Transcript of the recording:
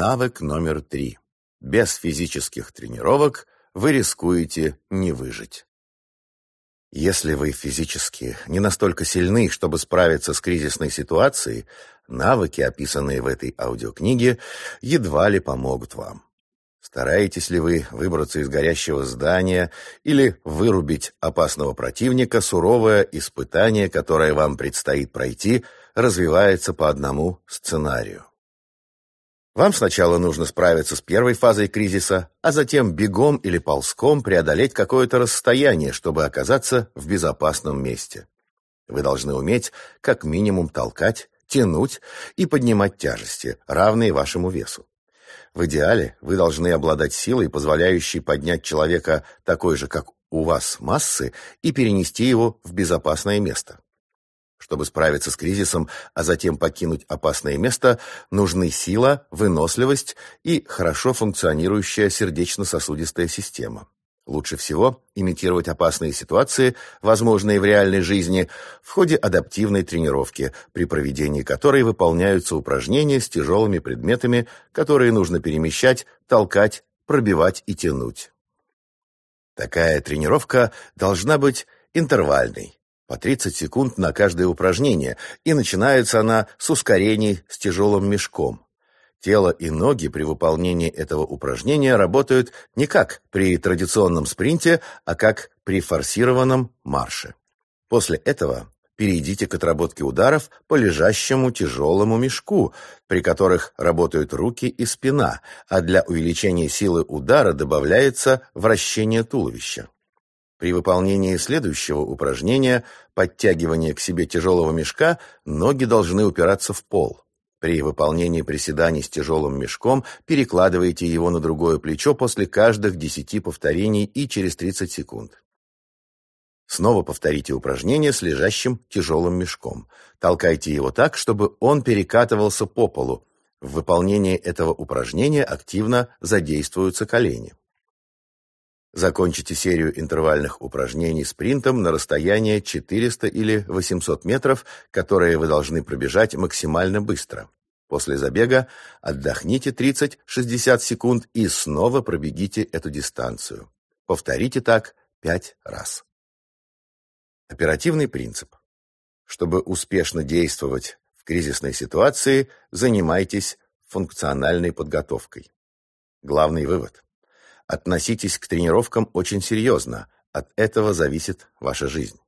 Навык номер три. Без физических тренировок вы рискуете не выжить. Если вы физически не настолько сильны, чтобы справиться с кризисной ситуацией, навыки, описанные в этой аудиокниге, едва ли помогут вам. Стараетесь ли вы выбраться из горящего здания или вырубить опасного противника, суровое испытание, которое вам предстоит пройти, развивается по одному сценарию. Вам сначала нужно справиться с первой фазой кризиса, а затем бегом или ползком преодолеть какое-то расстояние, чтобы оказаться в безопасном месте. Вы должны уметь как минимум толкать, тянуть и поднимать тяжести, равные вашему весу. В идеале вы должны обладать силой, позволяющей поднять человека такой же, как у вас, массы, и перенести его в безопасное место. Чтобы справиться с кризисом, а затем покинуть опасное место, нужны сила, выносливость и хорошо функционирующая сердечно-сосудистая система. Лучше всего имитировать опасные ситуации, возможные в реальной жизни, в ходе адаптивной тренировки, при проведении которой выполняются упражнения с тяжелыми предметами, которые нужно перемещать, толкать, пробивать и тянуть. Такая тренировка должна быть интервальной по 30 секунд на каждое упражнение, и начинается она с ускорений с тяжелым мешком. Тело и ноги при выполнении этого упражнения работают не как при традиционном спринте, а как при форсированном марше. После этого перейдите к отработке ударов по лежащему тяжелому мешку, при которых работают руки и спина, а для увеличения силы удара добавляется вращение туловища. При выполнении следующего упражнения, подтягивания к себе тяжелого мешка, ноги должны упираться в пол. При выполнении приседаний с тяжелым мешком перекладывайте его на другое плечо после каждых 10 повторений и через 30 секунд. Снова повторите упражнение с лежащим тяжелым мешком. Толкайте его так, чтобы он перекатывался по полу. В выполнении этого упражнения активно задействуются колени. Закончите серию интервальных упражнений спринтом на расстояние 400 или 800 метров, которые вы должны пробежать максимально быстро. После забега отдохните 30-60 секунд и снова пробегите эту дистанцию. Повторите так 5 раз. Оперативный принцип. Чтобы успешно действовать в кризисной ситуации, занимайтесь функциональной подготовкой. Главный вывод. Относитесь к тренировкам очень серьезно. От этого зависит ваша жизнь.